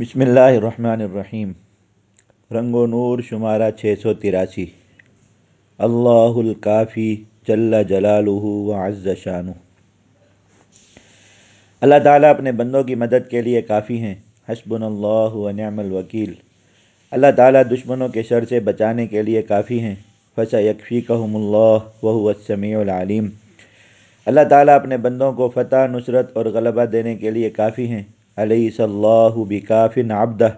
بسم اللہ الرحمن الرحیم۔ رنگ و نور شمارہ چھ سو تراسی۔ اللہ الکافی جل جلالہ و عز شانہ۔ اللہ تعالیٰ اپنے بندوں کی مدد کے لیے کافی ہیں۔ حسبن اللہ و نعم الوکیل۔ اللہ تعالیٰ دشمنوں کے شر سے بچانے کے لیے کافی ہیں۔ فسا یکفی کہم اللہ وہ السمیع العلیم۔ اللہ تعالیٰ اپنے بندوں کو فتح، نصرت اور غلبہ دینے کے لیے کافی ہیں۔ علیہ صلی اللہ بکافن عبدہ۔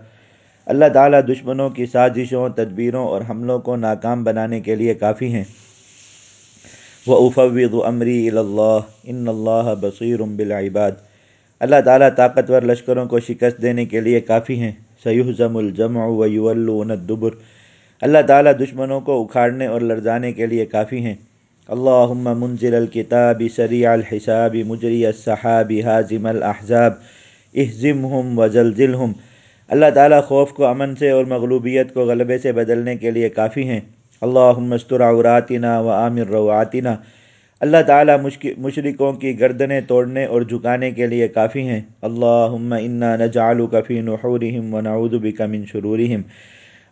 اللہ تعالیٰ دشمنوں کی سازشوں، تدبیروں اور حملوں کو ناکام بنانے کے لیے کافی ہیں۔ وہ افوض عمری اللہ ان اللہ بصیر بالعباد۔ اللہ تعالیٰ طاقتور لشکروں کو شکست دینے کے لیے کافی ہیں۔ سیحزم الجمع ویولون الدبر۔ اللہ تعالیٰ دشمنوں کو اکھاڑنے اور لرزانے کے لیے کافی ہیں۔ اللہم منزل الکتاب سریع الحساب مجری السحاب حازم الاحزاب احزمہم وزلزلہم۔ اللہ تعالیٰ خوف کو، امن سے اور مغلوبیت کو غلبے سے بدلنے کے لیے کافی ہیں۔ اللہم استر عوراتنا و عامر رواتنا۔ اللہ تعالیٰ مشرکوں کی گردنیں توڑنے اور جھکانے کے لیے کافی ہیں۔ اللہم انا نجعلک فی نحورہم و نعوذ بک من شرورہم۔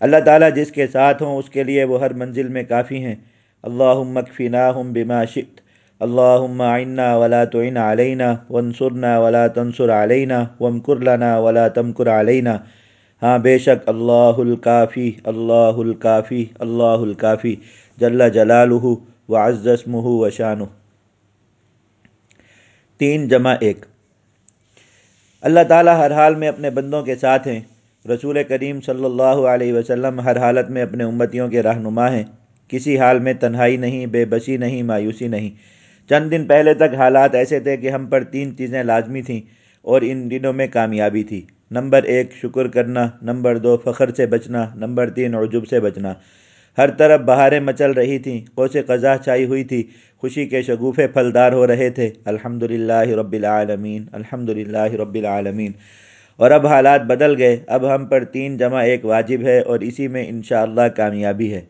اللہ تعالیٰ جس کے ساتھ ہوں، اس کے لیے وہ ہر منزل میں کافی ہیں۔ اللہم اکفناہم بما شئت۔ اللہم عنا ولا تعن علینا وانصرنا ولا تنصر علینا وامکر لنا ولا تمکر علینا. ہاں بے شک اللہ الکافی اللہ الکافی اللہ الکافی، جل جلالہ وعز اسمہ وشانہ. تین جمع ایک. اللہ تعالیٰ ہر حال میں اپنے بندوں کے ساتھ ہیں، رسول کریم صلی اللہ علیہ وسلم ہر حالت میں اپنے امتیوں کے رہنما ہیں، کسی حال میں تنہائی نہیں، بے بسی نہیں، مایوسی نہیں۔ چند دن پہلے تک حالات ایسے تھے کہ ہم پر تین چیزیں لازمی تھیں اور ان دنوں میں کامیابی تھی۔ نمبر ایک، شکر کرنا۔ نمبر دو، فخر سے بچنا۔ نمبر تین، عجب سے بچنا۔ ہر طرف بہاریں مچل رہی تھیں کوس قضا چھائی ہوئی تھی، خوشی کے شگوفے پھلدار ہو رہے تھے۔ الحمد للہ رب العالمین الحمد للہ رب العالمین۔ اور اب حالات بدل گئے۔ اب ہم پر تین جمع ایک واجب ہے اور اسی میں انشاءاللہ کامیابی ہے۔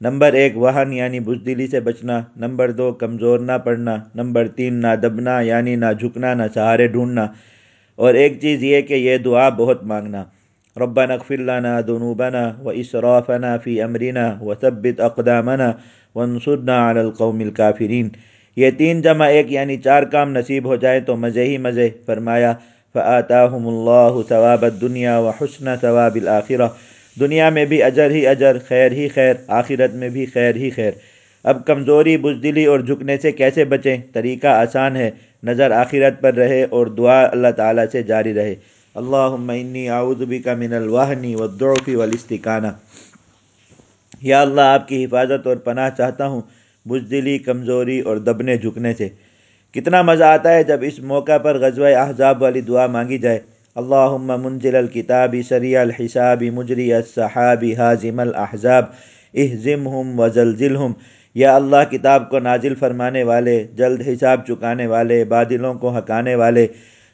نمبر ایک، وہن یعنی بزدلی سے بچنا. نمبر دو، کمزور نہ پڑنا. نمبر تین، نہ دبنا یعنی نہ جھکنا، نہ سہارے ڈھونڈنا. اور ایک چیز یہ کہ یہ دعا بہت مانگنا. ربنا اغفر لنا ذنوبنا و فی امرنا و اقدامنا وانصرنا علی القوم الکافرین یہ تین جمع ایک یعنی چار کام نصیب ہو جائے تو مزے ہی مزے. فرمایا، فآتاہم اللہ ثواب الدنیا و حسن ثواب الآخرہ. دنیا میں بھی اجر ہی اجر، خیر ہی خیر، آخرت میں بھی خیر ہی خیر۔ اب کمزوری، بزدلی اور جھکنے سے کیسے بچیں؟ طریقہ آسان ہے، نظر آخرت پر رہے اور دعا اللہ تعالیٰ سے جاری رہے۔ اللہم انی اعوذ بک من الوہنی والضعف والاستقانہ یا اللہ، آپ کی حفاظت اور پناہ چاہتا ہوں، بزدلی، کمزوری اور دبنے، جھکنے سے۔ کتنا مزہ آتا ہے جب اس موقع پر غزوہ احزاب والی دعا مانگی جائے۔ اللہم منزل الکتاب سریع الحساب مجری السحاب حازم الاحزاب احزمہم وزلزلہم یا اللہ کتاب کو نازل فرمانے والے، جلد حساب چکانے والے، بادلوں کو ہکانے والے،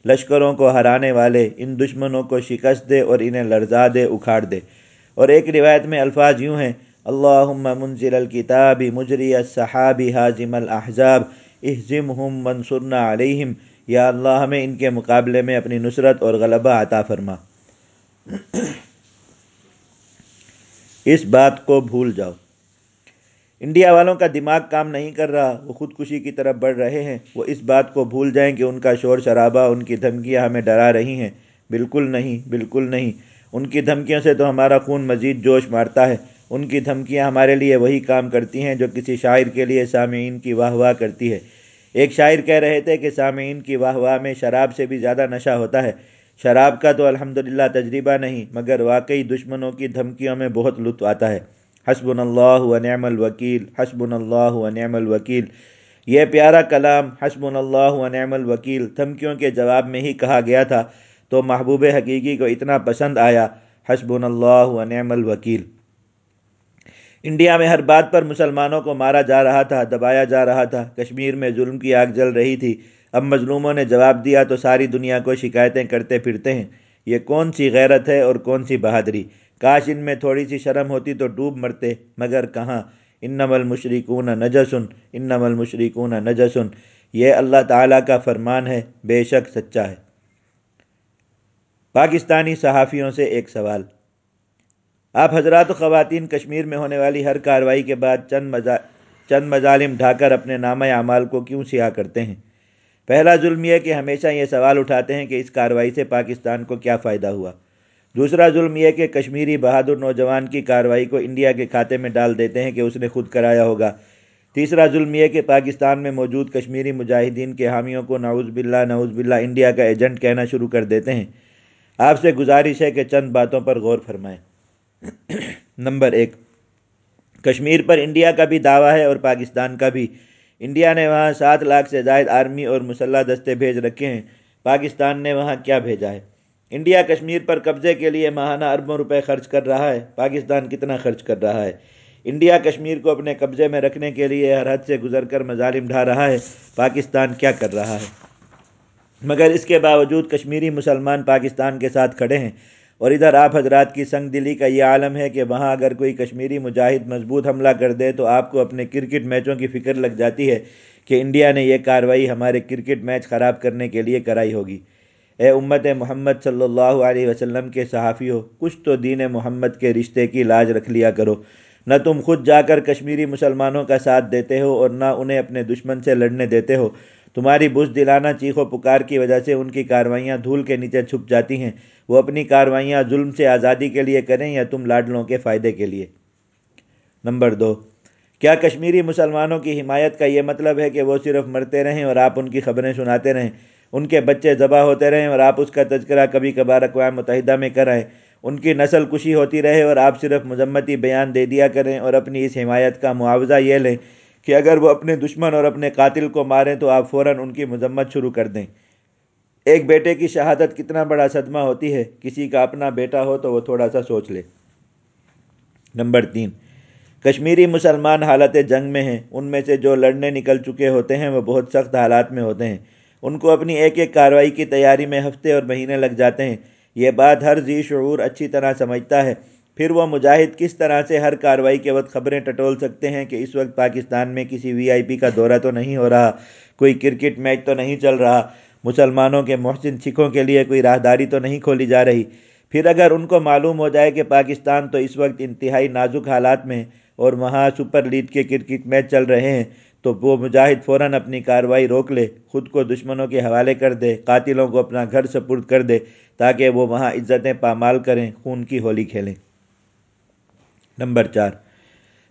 لشکروں کو ہرانے والے، ان دشمنوں کو شکست دے اور انہیں لرزا دے، اکھاڑ دے۔ اور ایک روایت میں الفاظ یوں ہیں، اللہم منزل الکتاب مجری السحاب حازم الاحزاب احزمہم منصرنا علیہم یا اللہ ہمیں ان کے مقابلے میں اپنی نصرت اور غلبہ عطا فرما۔ اس بات کو بھول جاؤ۔ انڈیا والوں کا دماغ کام نہیں کر رہا، وہ خودکشی کی طرف بڑھ رہے ہیں۔ وہ اس بات کو بھول جائیں کہ ان کا شور شرابہ، ان کی دھمکیاں ہمیں ڈرا رہی ہیں۔ بالکل نہیں بالکل نہیں۔ ان کی دھمکیوں سے تو ہمارا خون مزید جوش مارتا ہے۔ ان کی دھمکیاں ہمارے لیے وہی کام کرتی ہیں جو کسی شاعر کے لیے سامعین کی واہ واہ کرتی ہے۔ ایک شاعر کہہ رہے تھے کہ سامعین کی واہ واہ میں شراب سے بھی زیادہ نشہ ہوتا ہے۔ شراب کا تو الحمدللہ تجربہ نہیں، مگر واقعی دشمنوں کی دھمکیوں میں بہت لطف آتا ہے۔ حسبن اللہ و نعم الوکیل حسبن اللہ و نعم الوکیل۔ یہ پیارا کلام حسبن اللہ و نعم الوکیل دھمکیوں کے جواب میں ہی کہا گیا تھا، تو محبوب حقیقی کو اتنا پسند آیا۔ حسبن اللہ و نعم الوکیل۔ انڈیا میں ہر بات پر مسلمانوں کو مارا جا رہا تھا، دبایا جا رہا تھا۔ کشمیر میں ظلم کی آگ جل رہی تھی۔ اب مظلوموں نے جواب دیا تو ساری دنیا کو شکایتیں کرتے پھرتے ہیں۔ یہ کون سی غیرت ہے اور کون سی بہادری؟ کاش ان میں تھوڑی سی شرم ہوتی تو ڈوب مرتے، مگر کہاں؟ انم المشرکون نجسن انم المشرکون نجسن یہ اللہ تعالیٰ کا فرمان ہے، بے شک سچا ہے۔ پاکستانی صحافیوں سے ایک سوال۔ آپ حضرات و خواتین کشمیر میں ہونے والی ہر کارروائی کے بعد چند مزا، چند مظالم ڈھا کر اپنے نامہ اعمال کو کیوں سیاہ کرتے ہیں؟ پہلا ظلم یہ کہ ہمیشہ یہ سوال اٹھاتے ہیں کہ اس کارروائی سے پاکستان کو کیا فائدہ ہوا۔ دوسرا ظلم یہ کہ کشمیری بہادر نوجوان کی کارروائی کو انڈیا کے کھاتے میں ڈال دیتے ہیں کہ اس نے خود کرایا ہوگا۔ تیسرا ظلم یہ کہ پاکستان میں موجود کشمیری مجاہدین کے حامیوں کو نعوذ باللہ نعوذ باللہ انڈیا کا ایجنٹ کہنا شروع کر دیتے ہیں۔ آپ سے گزارش ہے کہ چند باتوں پر غور فرمائیں۔ نمبر ایک، کشمیر پر انڈیا کا بھی دعویٰ ہے اور پاکستان کا بھی۔ انڈیا نے وہاں سات لاکھ سے زائد آرمی اور مسلح دستے بھیج رکھے ہیں۔ پاکستان نے وہاں کیا بھیجا ہے؟ انڈیا کشمیر پر قبضے کے لیے ماہانہ اربوں روپے خرچ کر رہا ہے۔ پاکستان کتنا خرچ کر رہا ہے؟ انڈیا کشمیر کو اپنے قبضے میں رکھنے کے لیے ہر حد سے گزر کر مظالم ڈھا رہا ہے۔ پاکستان کیا کر رہا ہے؟ مگر اس کے باوجود کشمیری مسلمان پاکستان کے ساتھ کھڑے ہیں۔ اور ادھر آپ حضرات کی سنگ دلی کا یہ عالم ہے کہ وہاں اگر کوئی کشمیری مجاہد مضبوط حملہ کر دے تو آپ کو اپنے کرکٹ میچوں کی فکر لگ جاتی ہے کہ انڈیا نے یہ کارروائی ہمارے کرکٹ میچ خراب کرنے کے لیے کرائی ہوگی۔ اے امت محمد صلی اللہ علیہ وسلم کے صحافی ہو، کچھ تو دین محمد کے رشتے کی لاج رکھ لیا کرو۔ نہ تم خود جا کر کشمیری مسلمانوں کا ساتھ دیتے ہو اور نہ انہیں اپنے دشمن سے لڑنے دیتے ہو۔ تمہاری بز دلانا چیخ و پکار کی وجہ سے ان کی کاروائیاں دھول کے نیچے چھپ جاتی ہیں۔ وہ اپنی کاروائیاں ظلم سے آزادی کے لیے کریں یا تم لاڈلوں کے فائدے کے لیے۔ نمبر دو، کیا کشمیری مسلمانوں کی حمایت کا یہ مطلب ہے کہ وہ صرف مرتے رہیں اور آپ ان کی خبریں سناتے رہیں؟ ان کے بچے ذبح ہوتے رہیں اور آپ اس کا تذکرہ کبھی کبھار اقوام متحدہ میں کرائیں؟ ان کی نسل کشی ہوتی رہے اور آپ صرف مذمتی بیان دے دیا کریں اور اپنی اس حمایت کا معاوضہ یہ لیں کہ اگر وہ اپنے دشمن اور اپنے قاتل کو ماریں تو آپ فوراً ان کی مذمت شروع کر دیں۔ ایک بیٹے کی شہادت کتنا بڑا صدمہ ہوتی ہے، کسی کا اپنا بیٹا ہو تو وہ تھوڑا سا سوچ لے۔ نمبر تین، کشمیری مسلمان حالت جنگ میں ہیں۔ ان میں سے جو لڑنے نکل چکے ہوتے ہیں، وہ بہت سخت حالات میں ہوتے ہیں۔ ان کو اپنی ایک ایک کارروائی کی تیاری میں ہفتے اور مہینے لگ جاتے ہیں۔ یہ بات ہر ذی شعور اچھی طرح سمجھتا ہے۔ پھر وہ مجاہد کس طرح سے ہر کارروائی کے وقت خبریں ٹٹول سکتے ہیں کہ اس وقت پاکستان میں کسی وی آئی پی کا دورہ تو نہیں ہو رہا، کوئی کرکٹ میچ تو نہیں چل رہا، مسلمانوں کے محسن سکھوں کے لیے کوئی راہداری تو نہیں کھولی جا رہی۔ پھر اگر ان کو معلوم ہو جائے کہ پاکستان تو اس وقت انتہائی نازک حالات میں اور وہاں سپر لیگ کے کرکٹ میچ چل رہے ہیں، تو وہ مجاہد فوراً اپنی کارروائی روک لے، خود کو دشمنوں کے حوالے کر دے، قاتلوں کو اپنا گھر سپرد کر دے، تاکہ وہ وہاں عزتیں پامال کریں، خون کی ہولی کھیلیں۔ نمبر چار۔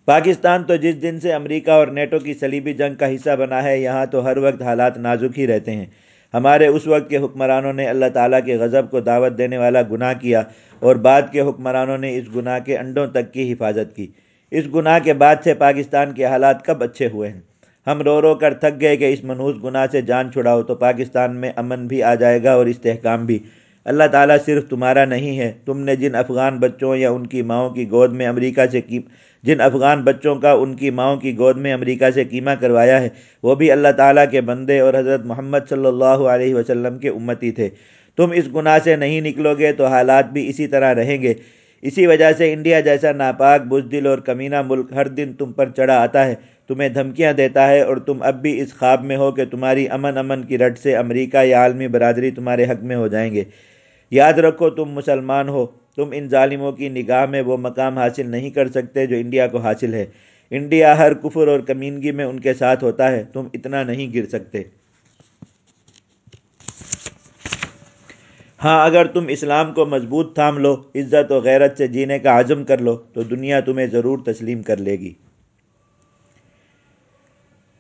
پاکستان تو جس دن سے امریکہ اور نیٹو کی صلیبی جنگ کا حصہ بنا ہے، یہاں تو ہر وقت حالات نازک ہی رہتے ہیں۔ ہمارے اس وقت کے حکمرانوں نے اللہ تعالیٰ کے غضب کو دعوت دینے والا گناہ کیا اور بعد کے حکمرانوں نے اس گناہ کے انڈوں تک کی حفاظت کی۔ اس گناہ کے بعد سے پاکستان کے حالات کب اچھے ہوئے ہیں؟ ہم رو رو کر تھک گئے کہ اس منحوس گناہ سے جان چھڑاؤ تو پاکستان میں امن بھی آ جائے گا اور استحکام بھی۔ اللہ تعالیٰ صرف تمہارا نہیں ہے۔ تم نے جن افغان بچوں یا ان کی ماؤں کی گود میں امریکہ سے کی جن افغان بچوں کا ان کی ماؤں کی گود میں امریکہ سے قیمہ کروایا ہے، وہ بھی اللہ تعالیٰ کے بندے اور حضرت محمد صلی اللہ علیہ وسلم کے امتی تھے۔ تم اس گناہ سے نہیں نکلو گے تو حالات بھی اسی طرح رہیں گے۔ اسی وجہ سے انڈیا جیسا ناپاک، بزدل اور کمینہ ملک ہر دن تم پر چڑھا آتا ہے، تمہیں دھمکیاں دیتا ہے اور تم اب بھی اس خواب میں ہو کہ تمہاری امن امن کی رٹ سے امریکہ یا عالمی برادری تمہارے حق میں ہو جائیں گے۔ یاد رکھو تم مسلمان ہو، تم ان ظالموں کی نگاہ میں وہ مقام حاصل نہیں کر سکتے جو انڈیا کو حاصل ہے۔ انڈیا ہر کفر اور کمینگی میں ان کے ساتھ ہوتا ہے، تم اتنا نہیں گر سکتے۔ ہاں اگر تم اسلام کو مضبوط تھام لو، عزت و غیرت سے جینے کا عزم کر لو، تو دنیا تمہیں ضرور تسلیم کر لے گی۔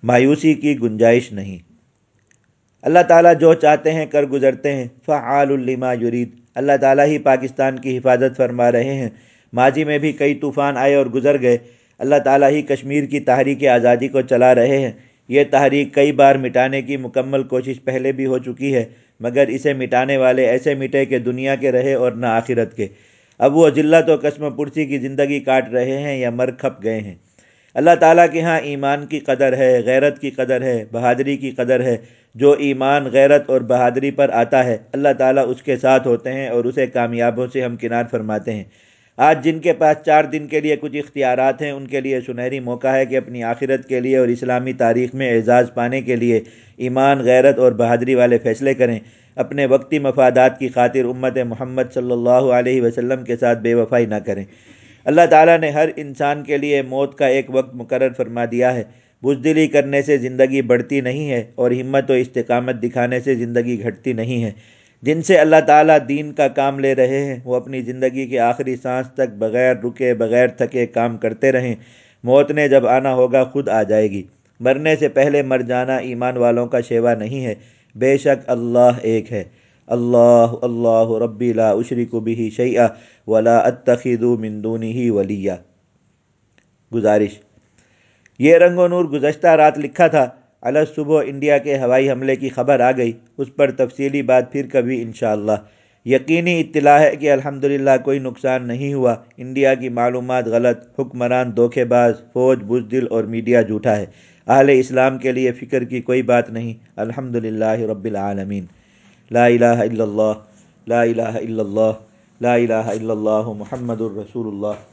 مایوسی کی گنجائش نہیں۔ اللہ تعالیٰ جو چاہتے ہیں کر گزرتے ہیں۔ فعال لما یرید۔ اللہ تعالیٰ ہی پاکستان کی حفاظت فرما رہے ہیں۔ ماضی میں بھی کئی طوفان آئے اور گزر گئے۔ اللہ تعالیٰ ہی کشمیر کی تحریک آزادی کو چلا رہے ہیں۔ یہ تحریک کئی بار مٹانے کی مکمل کوشش پہلے بھی ہو چکی ہے، مگر اسے مٹانے والے ایسے مٹے کہ دنیا کے رہے اور نہ آخرت کے۔ اب وہ ذلت و قسم پرسی کی زندگی کاٹ رہے ہیں یا مر کھپ گئے ہیں۔ اللہ تعالیٰ کے ہاں ایمان کی قدر ہے، غیرت کی قدر ہے، بہادری کی قدر ہے۔ جو ایمان، غیرت اور بہادری پر آتا ہے، اللہ تعالیٰ اس کے ساتھ ہوتے ہیں اور اسے کامیابوں سے ہم کنار فرماتے ہیں۔ آج جن کے پاس چار دن کے لیے کچھ اختیارات ہیں، ان کے لیے سنہری موقع ہے کہ اپنی آخرت کے لیے اور اسلامی تاریخ میں اعزاز پانے کے لیے ایمان، غیرت اور بہادری والے فیصلے کریں۔ اپنے وقتی مفادات کی خاطر امت محمد صلی اللہ علیہ وسلم کے ساتھ بے وفائی نہ کریں۔ اللہ تعالیٰ نے ہر انسان کے لیے موت کا ایک وقت مقرر فرما دیا ہے۔ بزدلی کرنے سے زندگی بڑھتی نہیں ہے اور ہمت و استقامت دکھانے سے زندگی گھٹتی نہیں ہے۔ جن سے اللہ تعالیٰ دین کا کام لے رہے ہیں، وہ اپنی زندگی کے آخری سانس تک بغیر رکے، بغیر تھکے کام کرتے رہیں۔ موت نے جب آنا ہوگا، خود آ جائے گی۔ مرنے سے پہلے مر جانا ایمان والوں کا شیوا نہیں ہے۔ بے شک اللہ ایک ہے۔ اللہ اللہ ربی لا اشرک بھی شیعہ ولا اتخذ من دونه ولیہ۔ گزارش۔ یہ رنگ و نور گزشتہ رات لکھا تھا۔ الگ صبح انڈیا کے ہوائی حملے کی خبر آ گئی۔ اس پر تفصیلی بات پھر کبھی انشاءاللہ۔ یقینی اطلاع ہے کہ الحمدللہ کوئی نقصان نہیں ہوا۔ انڈیا کی معلومات غلط، حکمران دھوکے باز، فوج، بزدل اور میڈیا جھوٹا ہے۔ اہل اسلام کے لیے فکر کی کوئی بات نہیں۔ الحمدللہ رب العالمین۔ لا الہ الا اللہ، لا الہ الا اللہ، لا الہ الا اللہ محمد الرسول اللہ۔